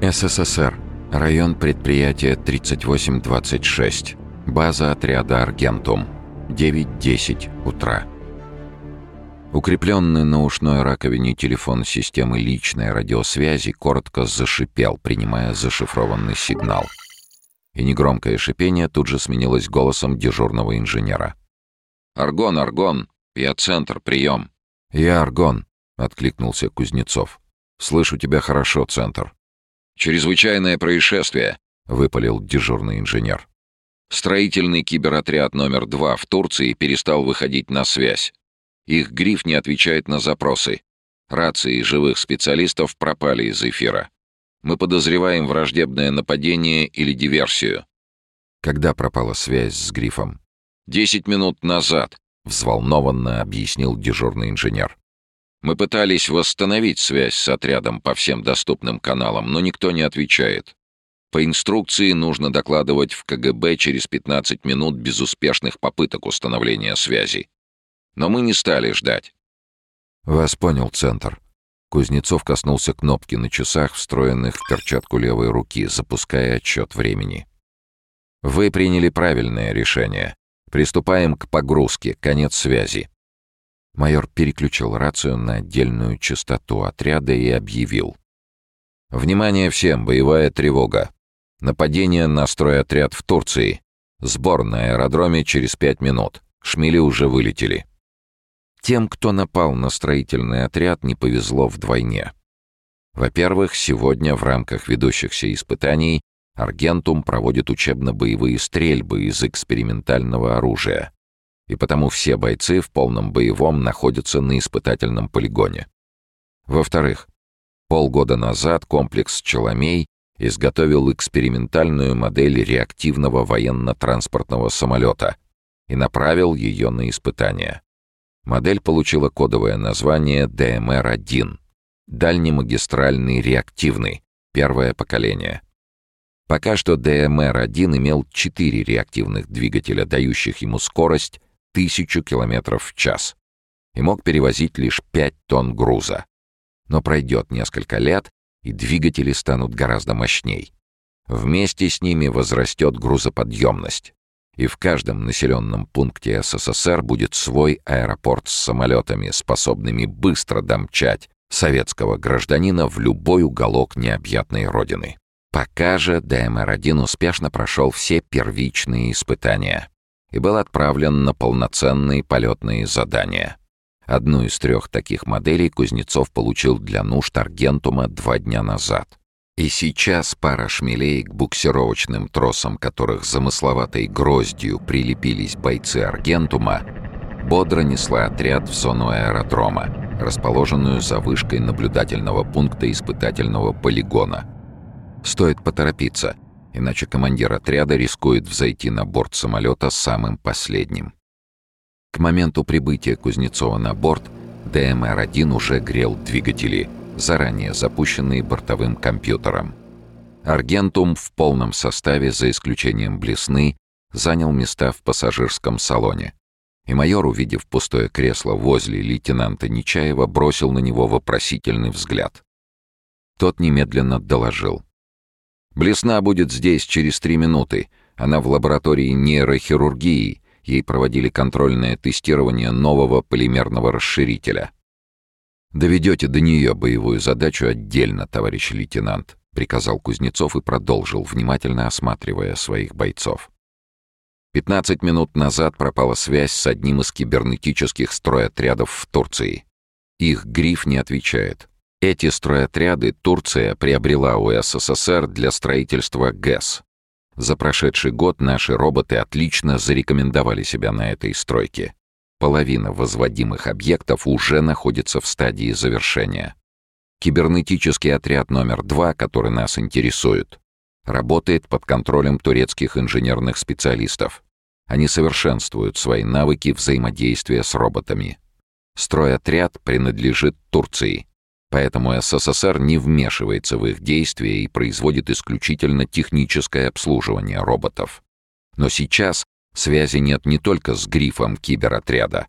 СССР. Район предприятия 3826. База отряда «Аргентум». 9.10 утра. Укрепленный на ушной раковине телефон системы личной радиосвязи коротко зашипел, принимая зашифрованный сигнал. И негромкое шипение тут же сменилось голосом дежурного инженера. «Аргон, Аргон! Я центр, прием!» «Я Аргон», — откликнулся Кузнецов. «Слышу тебя хорошо, центр». «Чрезвычайное происшествие», — выпалил дежурный инженер. Строительный киберотряд номер два в Турции перестал выходить на связь. Их гриф не отвечает на запросы. Рации живых специалистов пропали из эфира. Мы подозреваем враждебное нападение или диверсию. Когда пропала связь с грифом? Десять минут назад, взволнованно объяснил дежурный инженер. Мы пытались восстановить связь с отрядом по всем доступным каналам, но никто не отвечает. По инструкции нужно докладывать в КГБ через 15 минут безуспешных попыток установления связи. Но мы не стали ждать. «Вас понял, Центр». Кузнецов коснулся кнопки на часах, встроенных в перчатку левой руки, запуская отчет времени. «Вы приняли правильное решение. Приступаем к погрузке. Конец связи». Майор переключил рацию на отдельную частоту отряда и объявил. «Внимание всем! Боевая тревога! Нападение на стройотряд в Турции. Сбор на аэродроме через пять минут. Шмели уже вылетели». Тем, кто напал на строительный отряд, не повезло вдвойне. Во-первых, сегодня в рамках ведущихся испытаний Аргентум проводит учебно-боевые стрельбы из экспериментального оружия, и потому все бойцы в полном боевом находятся на испытательном полигоне. Во-вторых, полгода назад комплекс «Челомей» изготовил экспериментальную модель реактивного военно-транспортного самолета и направил ее на испытания. Модель получила кодовое название ДМР-1 — дальнемагистральный реактивный, первое поколение. Пока что ДМР-1 имел четыре реактивных двигателя, дающих ему скорость 1000 км в час, и мог перевозить лишь 5 тонн груза. Но пройдет несколько лет, и двигатели станут гораздо мощней. Вместе с ними возрастет грузоподъемность и в каждом населенном пункте СССР будет свой аэропорт с самолетами, способными быстро домчать советского гражданина в любой уголок необъятной родины. Пока же ДМР-1 успешно прошел все первичные испытания и был отправлен на полноценные полетные задания. Одну из трех таких моделей Кузнецов получил для нужд Аргентума два дня назад. И сейчас пара шмелей к буксировочным тросам, которых замысловатой гроздью прилепились бойцы Аргентума, бодро несла отряд в зону аэродрома, расположенную за вышкой наблюдательного пункта испытательного полигона. Стоит поторопиться, иначе командир отряда рискует взойти на борт самолета самым последним. К моменту прибытия Кузнецова на борт ДМР-1 уже грел двигатели — заранее запущенные бортовым компьютером. Аргентум в полном составе, за исключением Блесны, занял места в пассажирском салоне. И майор, увидев пустое кресло возле лейтенанта Нечаева, бросил на него вопросительный взгляд. Тот немедленно доложил. «Блесна будет здесь через три минуты. Она в лаборатории нейрохирургии. Ей проводили контрольное тестирование нового полимерного расширителя. «Доведете до нее боевую задачу отдельно, товарищ лейтенант», — приказал Кузнецов и продолжил, внимательно осматривая своих бойцов. Пятнадцать минут назад пропала связь с одним из кибернетических стройотрядов в Турции. Их гриф не отвечает. Эти стройотряды Турция приобрела у СССР для строительства ГЭС. За прошедший год наши роботы отлично зарекомендовали себя на этой стройке. Половина возводимых объектов уже находится в стадии завершения. Кибернетический отряд номер два, который нас интересует, работает под контролем турецких инженерных специалистов. Они совершенствуют свои навыки взаимодействия с роботами. Стройотряд принадлежит Турции, поэтому СССР не вмешивается в их действия и производит исключительно техническое обслуживание роботов. Но сейчас Связи нет не только с грифом киберотряда,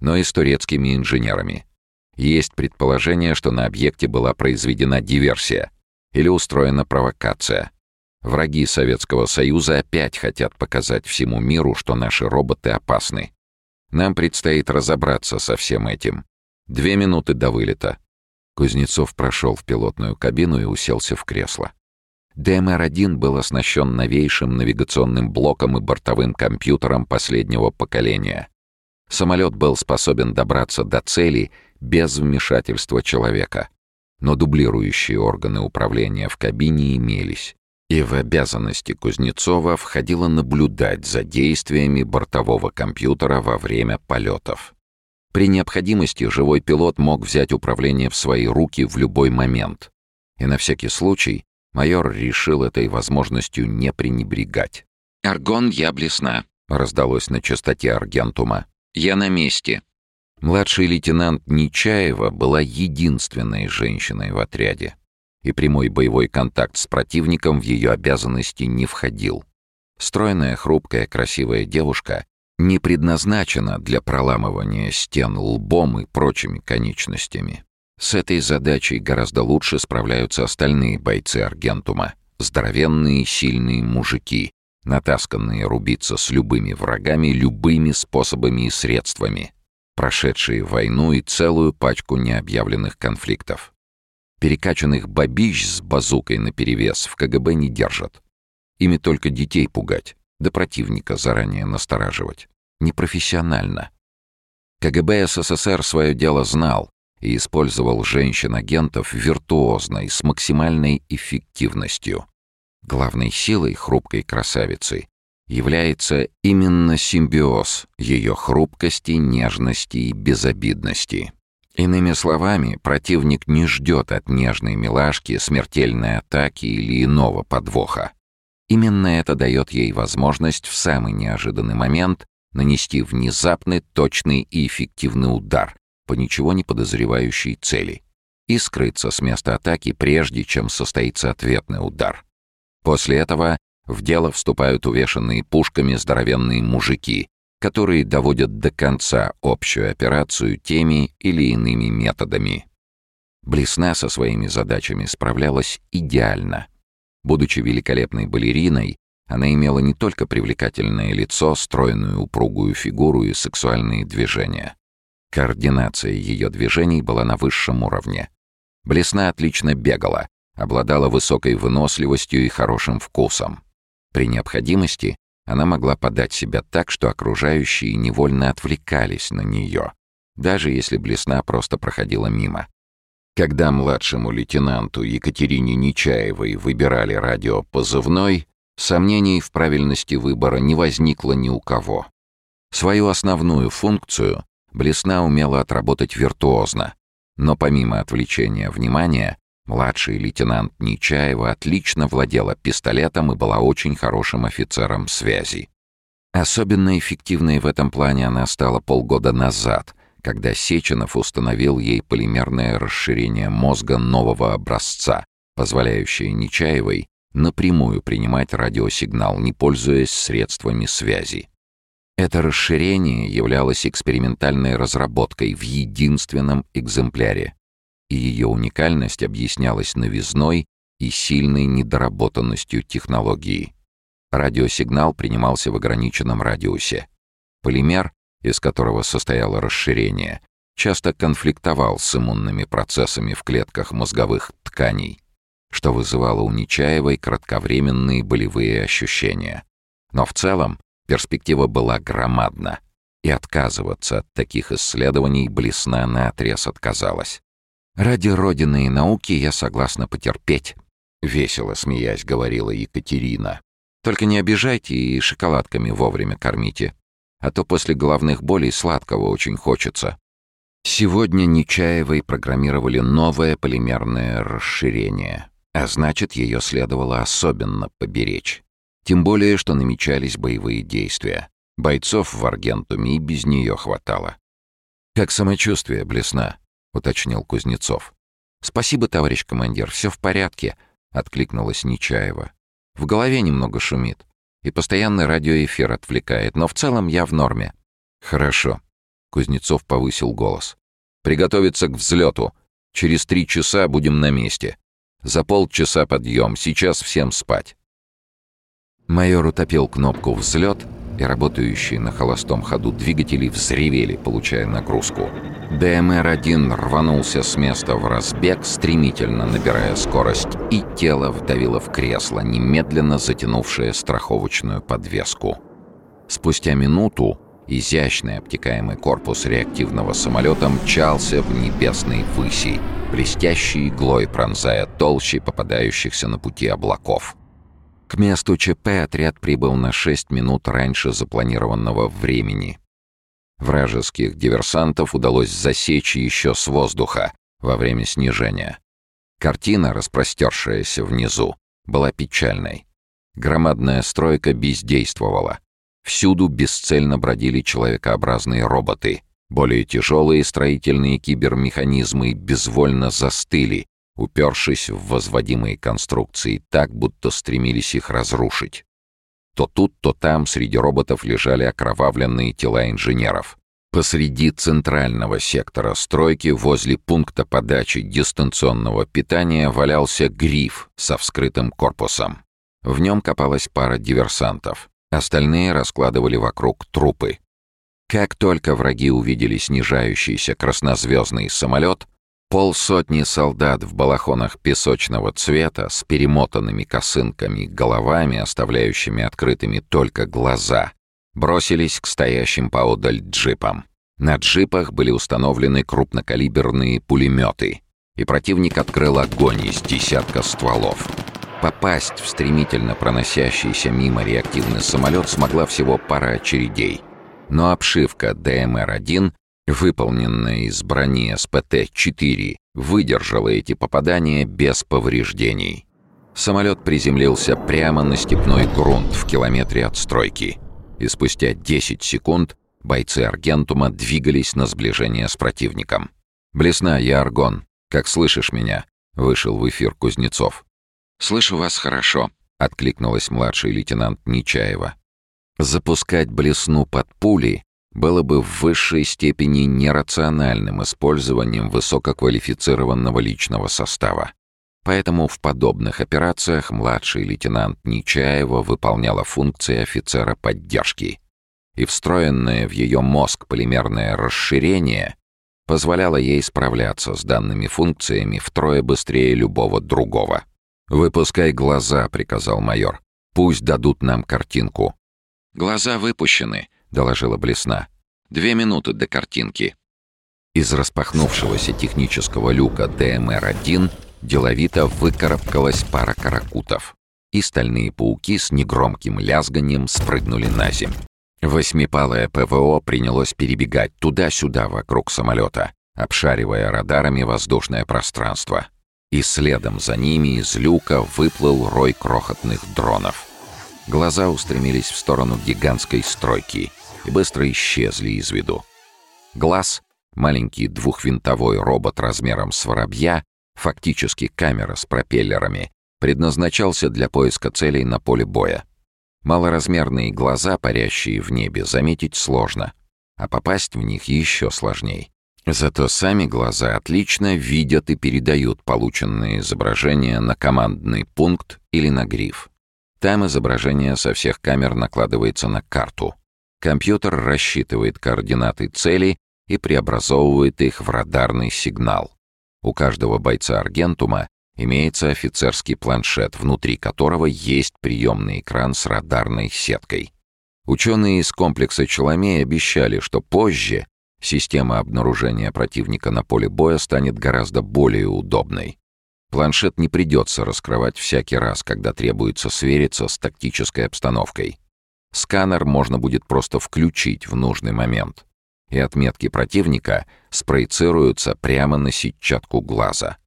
но и с турецкими инженерами. Есть предположение, что на объекте была произведена диверсия. или устроена провокация. Враги Советского Союза опять хотят показать всему миру, что наши роботы опасны. Нам предстоит разобраться со всем этим. Две минуты до вылета. Кузнецов прошел в пилотную кабину и уселся в кресло. ДМР-1 был оснащен новейшим навигационным блоком и бортовым компьютером последнего поколения. Самолет был способен добраться до цели без вмешательства человека. Но дублирующие органы управления в кабине имелись. И в обязанности Кузнецова входило наблюдать за действиями бортового компьютера во время полетов. При необходимости живой пилот мог взять управление в свои руки в любой момент. И на всякий случай майор решил этой возможностью не пренебрегать. «Аргон, я блесна», — раздалось на частоте Аргентума. «Я на месте». Младший лейтенант Нечаева была единственной женщиной в отряде и прямой боевой контакт с противником в ее обязанности не входил. Стройная, хрупкая, красивая девушка не предназначена для проламывания стен лбом и прочими конечностями. С этой задачей гораздо лучше справляются остальные бойцы Аргентума. Здоровенные, сильные мужики, натасканные рубиться с любыми врагами любыми способами и средствами, прошедшие войну и целую пачку необъявленных конфликтов. Перекачанных бабищ с базукой наперевес в КГБ не держат. Ими только детей пугать, да противника заранее настораживать. Непрофессионально. КГБ СССР свое дело знал и использовал женщин-агентов виртуозно и с максимальной эффективностью. Главной силой хрупкой красавицы является именно симбиоз ее хрупкости, нежности и безобидности. Иными словами, противник не ждет от нежной милашки смертельной атаки или иного подвоха. Именно это дает ей возможность в самый неожиданный момент нанести внезапный, точный и эффективный удар по ничего не подозревающей цели и скрыться с места атаки, прежде чем состоится ответный удар. После этого в дело вступают увешанные пушками здоровенные мужики, которые доводят до конца общую операцию теми или иными методами. Блесна со своими задачами справлялась идеально. Будучи великолепной балериной, она имела не только привлекательное лицо, стройную упругую фигуру и сексуальные движения. Координация ее движений была на высшем уровне. Блесна отлично бегала, обладала высокой выносливостью и хорошим вкусом. При необходимости она могла подать себя так, что окружающие невольно отвлекались на нее, даже если блесна просто проходила мимо. Когда младшему лейтенанту Екатерине Нечаевой выбирали радиопозывной, сомнений в правильности выбора не возникло ни у кого. Свою основную функцию Блесна умела отработать виртуозно, но помимо отвлечения внимания, Младший лейтенант Нечаева отлично владела пистолетом и была очень хорошим офицером связи. Особенно эффективной в этом плане она стала полгода назад, когда Сеченов установил ей полимерное расширение мозга нового образца, позволяющее Нечаевой напрямую принимать радиосигнал, не пользуясь средствами связи. Это расширение являлось экспериментальной разработкой в единственном экземпляре и ее уникальность объяснялась новизной и сильной недоработанностью технологии. Радиосигнал принимался в ограниченном радиусе. Полимер, из которого состояло расширение, часто конфликтовал с иммунными процессами в клетках мозговых тканей, что вызывало у Нечаевой кратковременные болевые ощущения. Но в целом перспектива была громадна, и отказываться от таких исследований Блесна наотрез отказалась. «Ради Родины и науки я согласна потерпеть», — весело смеясь говорила Екатерина. «Только не обижайте и шоколадками вовремя кормите, а то после головных болей сладкого очень хочется». Сегодня Нечаевой программировали новое полимерное расширение, а значит, ее следовало особенно поберечь. Тем более, что намечались боевые действия. Бойцов в Аргентуме и без нее хватало. «Как самочувствие, Блесна?» — уточнил Кузнецов. «Спасибо, товарищ командир, все в порядке», — откликнулась Нечаева. «В голове немного шумит, и постоянный радиоэфир отвлекает, но в целом я в норме». «Хорошо», — Кузнецов повысил голос. «Приготовиться к взлету. Через три часа будем на месте. За полчаса подъем, сейчас всем спать». Майор утопил кнопку «Взлет», и работающие на холостом ходу двигатели взревели, получая нагрузку. ДМР-1 рванулся с места в разбег, стремительно набирая скорость, и тело вдавило в кресло, немедленно затянувшее страховочную подвеску. Спустя минуту изящный обтекаемый корпус реактивного самолета мчался в небесной выси, блестящей иглой пронзая толщи попадающихся на пути облаков. К месту ЧП отряд прибыл на 6 минут раньше запланированного времени. Вражеских диверсантов удалось засечь еще с воздуха во время снижения. Картина, распростершаяся внизу, была печальной. Громадная стройка бездействовала. Всюду бесцельно бродили человекообразные роботы. Более тяжелые строительные кибермеханизмы безвольно застыли, упершись в возводимые конструкции так, будто стремились их разрушить. То тут, то там среди роботов лежали окровавленные тела инженеров. Посреди центрального сектора стройки возле пункта подачи дистанционного питания валялся гриф со вскрытым корпусом. В нем копалась пара диверсантов. Остальные раскладывали вокруг трупы. Как только враги увидели снижающийся краснозвездный самолет, Полсотни солдат в балахонах песочного цвета с перемотанными косынками головами, оставляющими открытыми только глаза, бросились к стоящим поодаль джипам. На джипах были установлены крупнокалиберные пулеметы, и противник открыл огонь из десятка стволов. Попасть в стремительно проносящийся мимо реактивный самолет смогла всего пара очередей, но обшивка ДМР-1 выполненная из брони СПТ-4, выдержала эти попадания без повреждений. Самолет приземлился прямо на степной грунт в километре от стройки, и спустя 10 секунд бойцы Аргентума двигались на сближение с противником. «Блесна, я Аргон. Как слышишь меня?» — вышел в эфир Кузнецов. «Слышу вас хорошо», — откликнулась младший лейтенант Нечаева. Запускать блесну под пули было бы в высшей степени нерациональным использованием высококвалифицированного личного состава. Поэтому в подобных операциях младший лейтенант Нечаева выполняла функции офицера поддержки. И встроенное в ее мозг полимерное расширение позволяло ей справляться с данными функциями втрое быстрее любого другого. «Выпускай глаза», — приказал майор. «Пусть дадут нам картинку». «Глаза выпущены», — доложила Блесна. «Две минуты до картинки». Из распахнувшегося технического люка ДМР-1 деловито выкарабкалась пара каракутов, и стальные пауки с негромким лязганием спрыгнули на земь. Восьмипалое ПВО принялось перебегать туда-сюда вокруг самолета, обшаривая радарами воздушное пространство. И следом за ними из люка выплыл рой крохотных дронов. Глаза устремились в сторону гигантской стройки — и быстро исчезли из виду. Глаз, маленький двухвинтовой робот размером с воробья, фактически камера с пропеллерами, предназначался для поиска целей на поле боя. Малоразмерные глаза, парящие в небе, заметить сложно, а попасть в них еще сложней. Зато сами глаза отлично видят и передают полученные изображения на командный пункт или на гриф. Там изображение со всех камер накладывается на карту. Компьютер рассчитывает координаты цели и преобразовывает их в радарный сигнал. У каждого бойца Аргентума имеется офицерский планшет, внутри которого есть приемный экран с радарной сеткой. Ученые из комплекса Челомей обещали, что позже система обнаружения противника на поле боя станет гораздо более удобной. Планшет не придется раскрывать всякий раз, когда требуется свериться с тактической обстановкой. Сканер можно будет просто включить в нужный момент, и отметки противника спроецируются прямо на сетчатку глаза.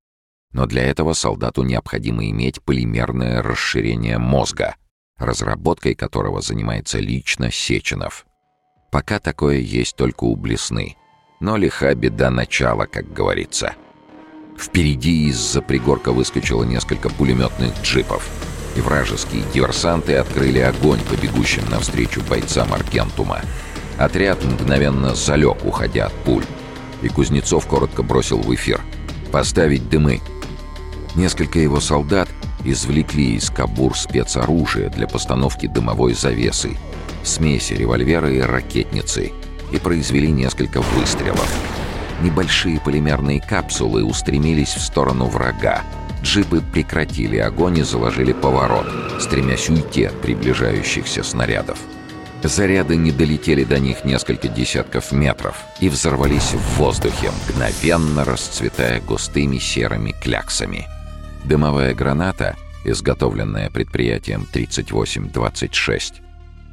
Но для этого солдату необходимо иметь полимерное расширение мозга, разработкой которого занимается лично Сеченов. Пока такое есть только у Блесны, но лиха беда начала, как говорится. Впереди из-за пригорка выскочило несколько пулеметных джипов — и вражеские диверсанты открыли огонь по бегущим навстречу бойцам Аргентума. Отряд мгновенно залег, уходя от пуль, и Кузнецов коротко бросил в эфир. «Поставить дымы!» Несколько его солдат извлекли из кабур спецоружие для постановки дымовой завесы, смеси револьвера и ракетницы, и произвели несколько выстрелов. Небольшие полимерные капсулы устремились в сторону врага. Джипы прекратили огонь и заложили поворот, стремясь уйти от приближающихся снарядов. Заряды не долетели до них несколько десятков метров и взорвались в воздухе, мгновенно расцветая густыми серыми кляксами. Дымовая граната, изготовленная предприятием 3826,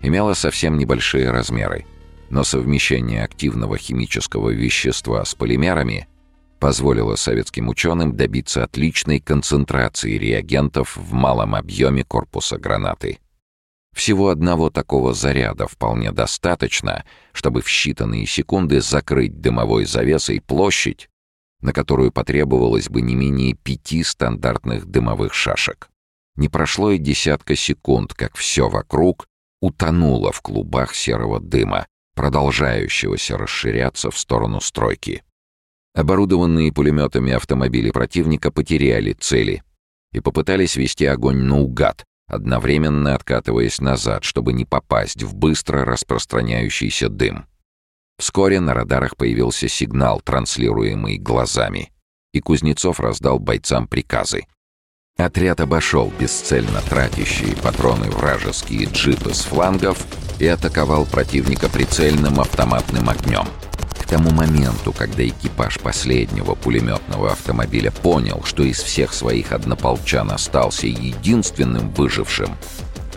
имела совсем небольшие размеры, но совмещение активного химического вещества с полимерами позволило советским ученым добиться отличной концентрации реагентов в малом объеме корпуса гранаты. Всего одного такого заряда вполне достаточно, чтобы в считанные секунды закрыть дымовой завесой площадь, на которую потребовалось бы не менее пяти стандартных дымовых шашек. Не прошло и десятка секунд, как все вокруг утонуло в клубах серого дыма, продолжающегося расширяться в сторону стройки. Оборудованные пулеметами автомобили противника потеряли цели и попытались вести огонь наугад, одновременно откатываясь назад, чтобы не попасть в быстро распространяющийся дым. Вскоре на радарах появился сигнал, транслируемый глазами, и Кузнецов раздал бойцам приказы. Отряд обошел бесцельно тратящие патроны вражеские джипы с флангов и атаковал противника прицельным автоматным огнем. К тому моменту, когда экипаж последнего пулеметного автомобиля понял, что из всех своих однополчан остался единственным выжившим,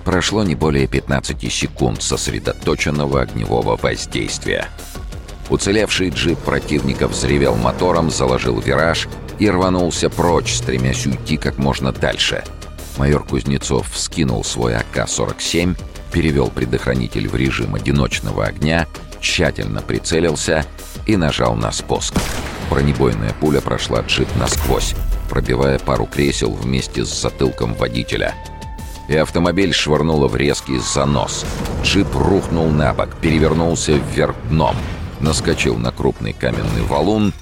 прошло не более 15 секунд сосредоточенного огневого воздействия. Уцелевший джип противника взревел мотором, заложил вираж и рванулся прочь, стремясь уйти как можно дальше. Майор Кузнецов вскинул свой АК-47 перевел предохранитель в режим одиночного огня, тщательно прицелился и нажал на спуск. Бронебойная пуля прошла джип насквозь, пробивая пару кресел вместе с затылком водителя. И автомобиль швырнуло в резкий занос. Джип рухнул на бок, перевернулся вверх дном, наскочил на крупный каменный валун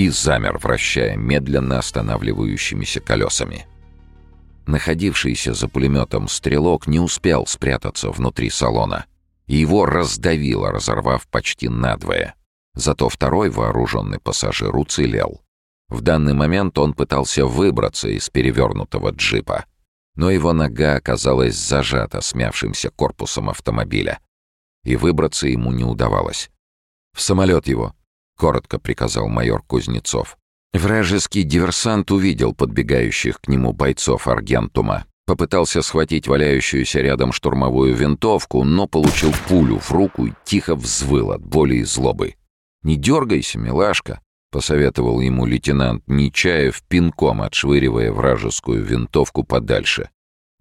и замер, вращая медленно останавливающимися колесами. Находившийся за пулеметом стрелок не успел спрятаться внутри салона. Его раздавило, разорвав почти надвое. Зато второй вооруженный пассажир уцелел. В данный момент он пытался выбраться из перевернутого джипа. Но его нога оказалась зажата смявшимся корпусом автомобиля. И выбраться ему не удавалось. «В самолет его!» — коротко приказал майор Кузнецов. Вражеский диверсант увидел подбегающих к нему бойцов Аргентума. Попытался схватить валяющуюся рядом штурмовую винтовку, но получил пулю в руку и тихо взвыл от боли и злобы. «Не дергайся, милашка», — посоветовал ему лейтенант Нечаев, пинком отшвыривая вражескую винтовку подальше.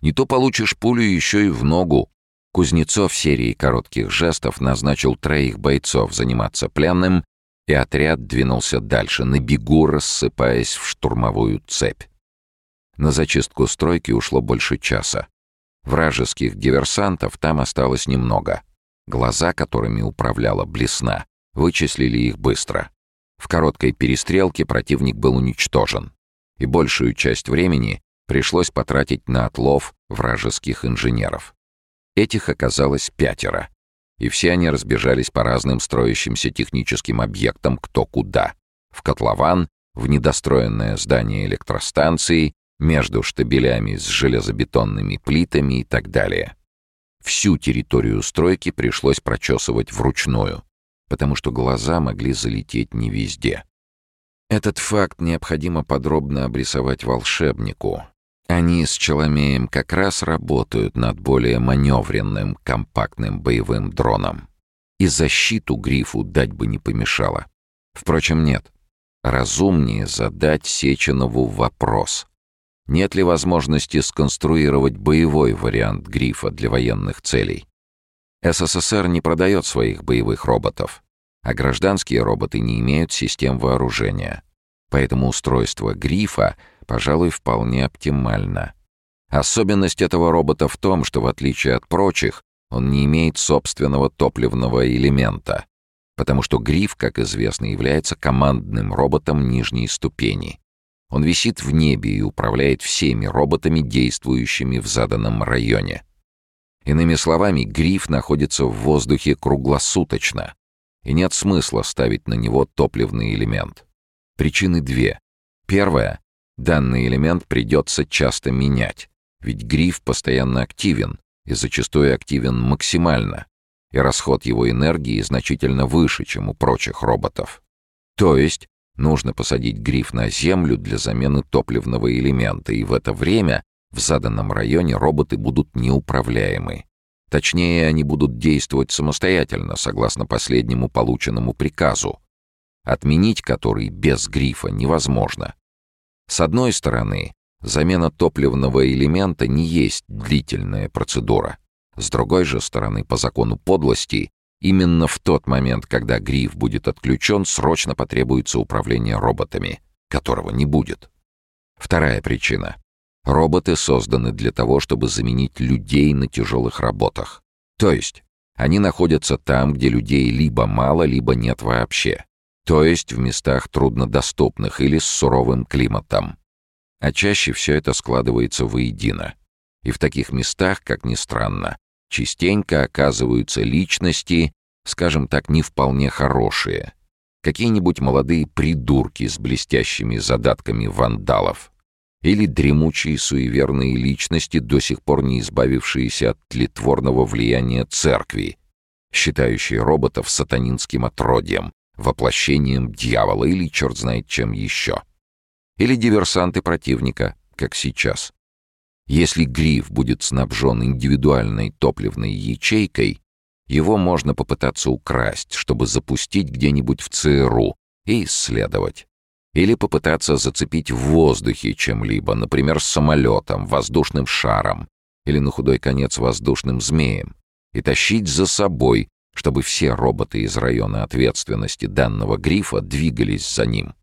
«Не то получишь пулю еще и в ногу». Кузнецов серией коротких жестов назначил троих бойцов заниматься пленным и отряд двинулся дальше, на бегу рассыпаясь в штурмовую цепь. На зачистку стройки ушло больше часа. Вражеских диверсантов там осталось немного. Глаза, которыми управляла Блесна, вычислили их быстро. В короткой перестрелке противник был уничтожен, и большую часть времени пришлось потратить на отлов вражеских инженеров. Этих оказалось пятеро, и все они разбежались по разным строящимся техническим объектам кто куда. В котлован, в недостроенное здание электростанции, между штабелями с железобетонными плитами и так далее. Всю территорию стройки пришлось прочесывать вручную, потому что глаза могли залететь не везде. Этот факт необходимо подробно обрисовать волшебнику, они с Челомеем как раз работают над более маневренным, компактным боевым дроном. И защиту Грифу дать бы не помешало. Впрочем, нет. Разумнее задать Сеченову вопрос. Нет ли возможности сконструировать боевой вариант Грифа для военных целей? СССР не продает своих боевых роботов, а гражданские роботы не имеют систем вооружения. Поэтому устройство Грифа — пожалуй, вполне оптимально. Особенность этого робота в том, что в отличие от прочих, он не имеет собственного топливного элемента, потому что Гриф, как известно, является командным роботом нижней ступени. Он висит в небе и управляет всеми роботами, действующими в заданном районе. Иными словами, гриф находится в воздухе круглосуточно, и нет смысла ставить на него топливный элемент. Причины две. Первая — данный элемент придется часто менять, ведь гриф постоянно активен и зачастую активен максимально, и расход его энергии значительно выше, чем у прочих роботов. То есть нужно посадить гриф на Землю для замены топливного элемента, и в это время в заданном районе роботы будут неуправляемы. Точнее, они будут действовать самостоятельно, согласно последнему полученному приказу, отменить который без грифа невозможно. С одной стороны, замена топливного элемента не есть длительная процедура. С другой же стороны, по закону подлости, именно в тот момент, когда гриф будет отключен, срочно потребуется управление роботами, которого не будет. Вторая причина. Роботы созданы для того, чтобы заменить людей на тяжелых работах. То есть, они находятся там, где людей либо мало, либо нет вообще. То есть в местах труднодоступных или с суровым климатом. А чаще все это складывается воедино. И в таких местах, как ни странно, частенько оказываются личности, скажем так, не вполне хорошие. Какие-нибудь молодые придурки с блестящими задатками вандалов или дремучие суеверные личности, до сих пор не избавившиеся от тлетворного влияния церкви, считающие роботов сатанинским отродьем, воплощением дьявола или черт знает чем еще. Или диверсанты противника, как сейчас. Если гриф будет снабжен индивидуальной топливной ячейкой, его можно попытаться украсть, чтобы запустить где-нибудь в ЦРУ и исследовать. Или попытаться зацепить в воздухе чем-либо, например, самолетом, воздушным шаром или, на худой конец, воздушным змеем, и тащить за собой, чтобы все роботы из района ответственности данного грифа двигались за ним.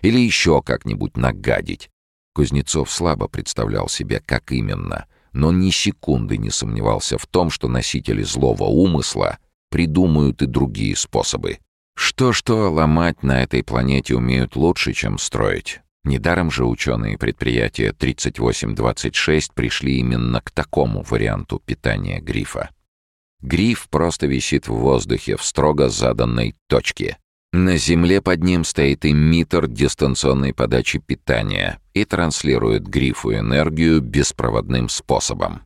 Или еще как-нибудь нагадить. Кузнецов слабо представлял себе, как именно, но ни секунды не сомневался в том, что носители злого умысла придумают и другие способы. Что-что ломать на этой планете умеют лучше, чем строить. Недаром же ученые предприятия 3826 пришли именно к такому варианту питания грифа. Гриф просто висит в воздухе в строго заданной точке. На Земле под ним стоит эмиттер дистанционной подачи питания и транслирует грифу энергию беспроводным способом.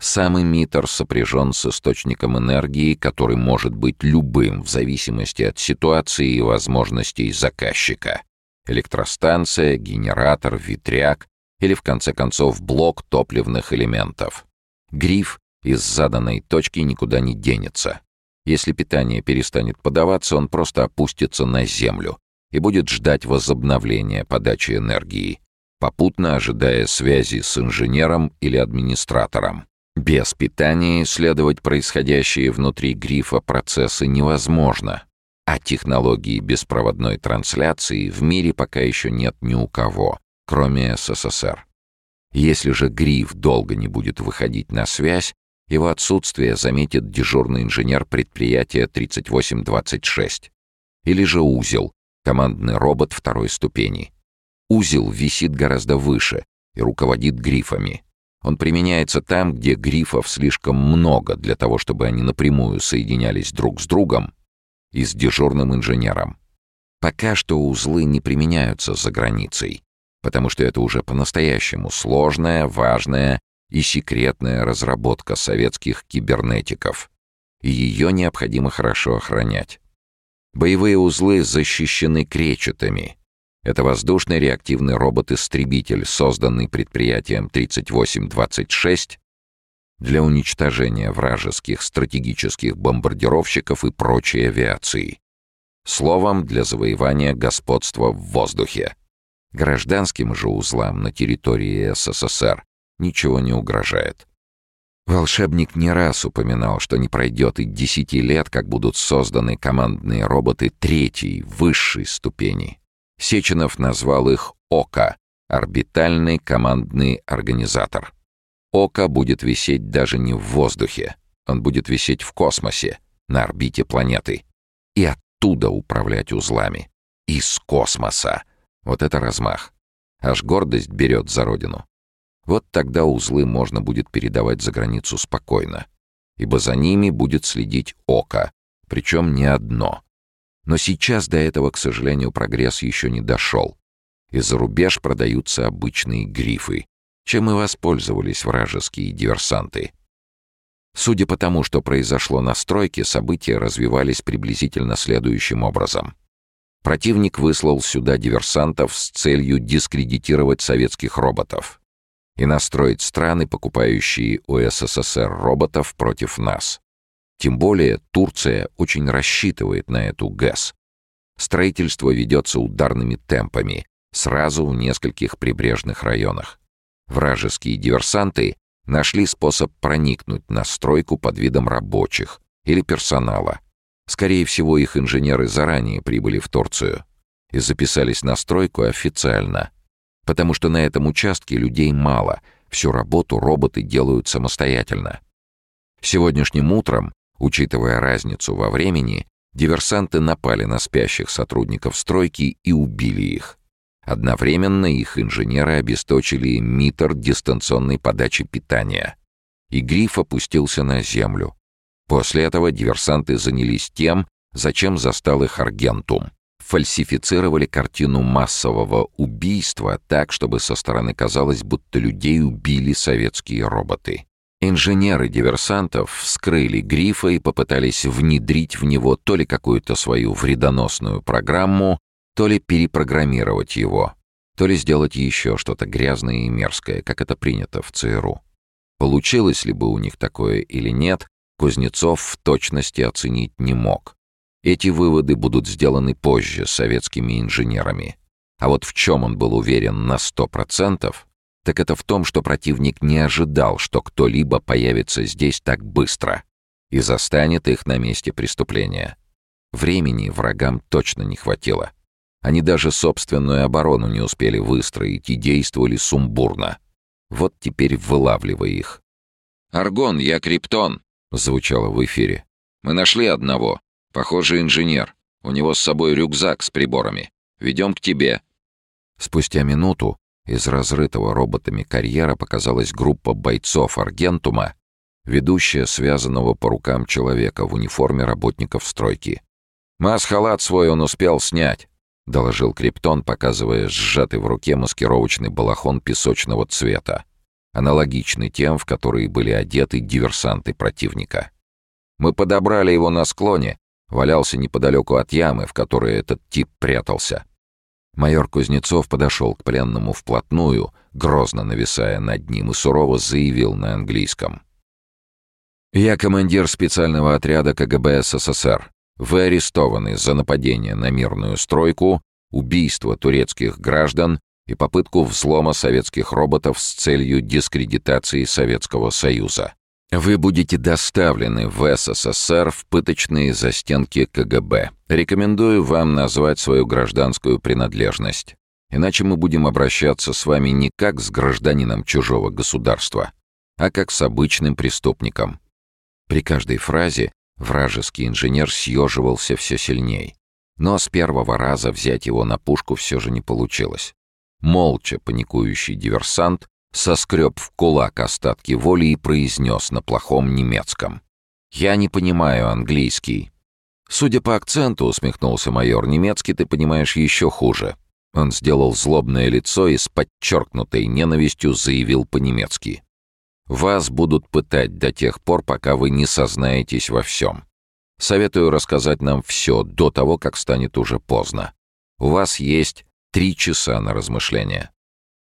Сам эмиттер сопряжен с источником энергии, который может быть любым в зависимости от ситуации и возможностей заказчика. Электростанция, генератор, ветряк или, в конце концов, блок топливных элементов. Гриф из заданной точки никуда не денется. Если питание перестанет подаваться, он просто опустится на землю и будет ждать возобновления подачи энергии, попутно ожидая связи с инженером или администратором. Без питания исследовать происходящие внутри грифа процессы невозможно, а технологии беспроводной трансляции в мире пока еще нет ни у кого, кроме СССР. Если же гриф долго не будет выходить на связь, его отсутствие заметит дежурный инженер предприятия 3826. Или же узел, командный робот второй ступени. Узел висит гораздо выше и руководит грифами. Он применяется там, где грифов слишком много для того, чтобы они напрямую соединялись друг с другом и с дежурным инженером. Пока что узлы не применяются за границей, потому что это уже по-настоящему сложная, важная и секретная разработка советских кибернетиков, ее необходимо хорошо охранять. Боевые узлы защищены кречетами — это воздушный реактивный робот-истребитель, созданный предприятием 3826 для уничтожения вражеских стратегических бомбардировщиков и прочей авиации. Словом, для завоевания господства в воздухе. Гражданским же узлам на территории СССР ничего не угрожает. Волшебник не раз упоминал, что не пройдет и десяти лет, как будут созданы командные роботы третьей, высшей ступени. Сеченов назвал их «ОКО» — орбитальный командный организатор. ОКО будет висеть даже не в воздухе, он будет висеть в космосе, на орбите планеты. И оттуда управлять узлами. Из космоса. Вот это размах. Аж гордость берет за родину. Вот тогда узлы можно будет передавать за границу спокойно, ибо за ними будет следить око, причем не одно. Но сейчас до этого, к сожалению, прогресс еще не дошел. И за рубеж продаются обычные грифы, чем и воспользовались вражеские диверсанты. Судя по тому, что произошло на стройке, события развивались приблизительно следующим образом. Противник выслал сюда диверсантов с целью дискредитировать советских роботов и настроить страны, покупающие у СССР роботов, против нас. Тем более Турция очень рассчитывает на эту ГЭС. Строительство ведется ударными темпами, сразу в нескольких прибрежных районах. Вражеские диверсанты нашли способ проникнуть на стройку под видом рабочих или персонала. Скорее всего, их инженеры заранее прибыли в Турцию и записались на стройку официально, потому что на этом участке людей мало, всю работу роботы делают самостоятельно. Сегодняшним утром, учитывая разницу во времени, диверсанты напали на спящих сотрудников стройки и убили их. Одновременно их инженеры обесточили митр дистанционной подачи питания. И гриф опустился на землю. После этого диверсанты занялись тем, зачем застал их Аргентум. Фальсифицировали картину массового убийства так, чтобы со стороны казалось, будто людей убили советские роботы. Инженеры диверсантов вскрыли грифа и попытались внедрить в него то ли какую-то свою вредоносную программу, то ли перепрограммировать его, то ли сделать еще что-то грязное и мерзкое, как это принято в ЦРУ. Получилось ли бы у них такое или нет, Кузнецов в точности оценить не мог. Эти выводы будут сделаны позже советскими инженерами. А вот в чем он был уверен на сто процентов, так это в том, что противник не ожидал, что кто-либо появится здесь так быстро и застанет их на месте преступления. Времени врагам точно не хватило. Они даже собственную оборону не успели выстроить и действовали сумбурно. Вот теперь вылавливай их. «Аргон, я Криптон», — звучало в эфире. «Мы нашли одного. Похоже, инженер. У него с собой рюкзак с приборами. Ведем к тебе». Спустя минуту из разрытого роботами карьера показалась группа бойцов Аргентума, ведущая связанного по рукам человека в униформе работников стройки. Масхалат свой он успел снять. — доложил Криптон, показывая сжатый в руке маскировочный балахон песочного цвета, аналогичный тем, в которые были одеты диверсанты противника. «Мы подобрали его на склоне, валялся неподалеку от ямы, в которой этот тип прятался». Майор Кузнецов подошел к пленному вплотную, грозно нависая над ним, и сурово заявил на английском. «Я командир специального отряда КГБ СССР. Вы арестованы за нападение на мирную стройку, убийство турецких граждан и попытку взлома советских роботов с целью дискредитации Советского Союза. Вы будете доставлены в СССР в пыточные застенки КГБ. Рекомендую вам назвать свою гражданскую принадлежность. Иначе мы будем обращаться с вами не как с гражданином чужого государства, а как с обычным преступником. При каждой фразе Вражеский инженер съеживался все сильней. Но с первого раза взять его на пушку все же не получилось. Молча паникующий диверсант соскреб в кулак остатки воли и произнес на плохом немецком. «Я не понимаю английский». «Судя по акценту», — усмехнулся майор, — «немецкий ты понимаешь еще хуже». Он сделал злобное лицо и с подчеркнутой ненавистью заявил по-немецки. Вас будут пытать до тех пор, пока вы не сознаетесь во всем. Советую рассказать нам все до того, как станет уже поздно. У вас есть три часа на размышление».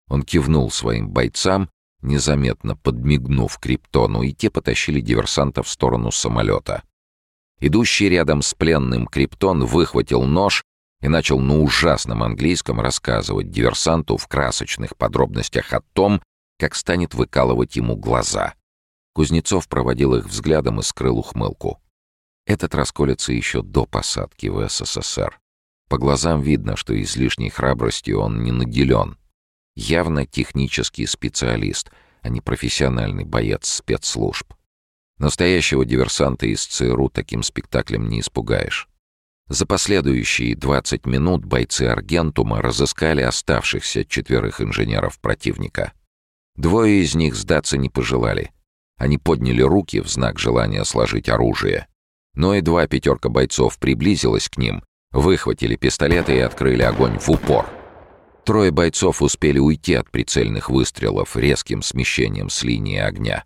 Он кивнул своим бойцам, незаметно подмигнув Криптону, и те потащили диверсанта в сторону самолета. Идущий рядом с пленным Криптон выхватил нож и начал на ужасном английском рассказывать диверсанту в красочных подробностях о том, как станет выкалывать ему глаза. Кузнецов проводил их взглядом и скрыл ухмылку. Этот расколется еще до посадки в СССР. По глазам видно, что излишней храбростью он не наделен. Явно технический специалист, а не профессиональный боец спецслужб. Настоящего диверсанта из ЦРУ таким спектаклем не испугаешь. За последующие 20 минут бойцы Аргентума разыскали оставшихся четверых инженеров противника. Двое из них сдаться не пожелали. Они подняли руки в знак желания сложить оружие. Но едва пятерка бойцов приблизилась к ним, выхватили пистолеты и открыли огонь в упор. Трое бойцов успели уйти от прицельных выстрелов резким смещением с линии огня.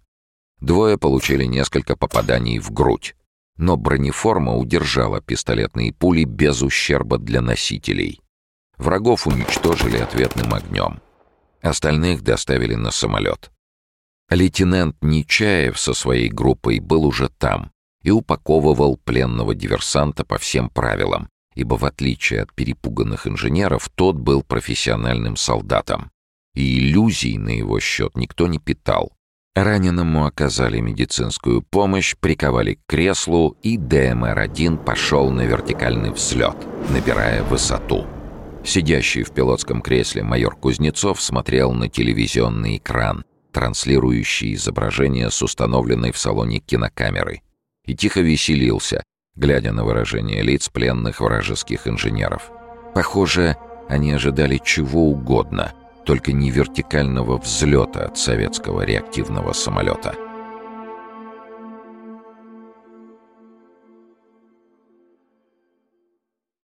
Двое получили несколько попаданий в грудь но бронеформа удержала пистолетные пули без ущерба для носителей. Врагов уничтожили ответным огнем. Остальных доставили на самолет. Лейтенант Нечаев со своей группой был уже там и упаковывал пленного диверсанта по всем правилам, ибо в отличие от перепуганных инженеров, тот был профессиональным солдатом. И иллюзий на его счет никто не питал. Раненому оказали медицинскую помощь, приковали к креслу, и ДМР-1 пошел на вертикальный взлет, набирая высоту. Сидящий в пилотском кресле майор Кузнецов смотрел на телевизионный экран, транслирующий изображение с установленной в салоне кинокамерой, и тихо веселился, глядя на выражение лиц пленных вражеских инженеров. Похоже, они ожидали чего угодно — только не вертикального взлета от советского реактивного самолета.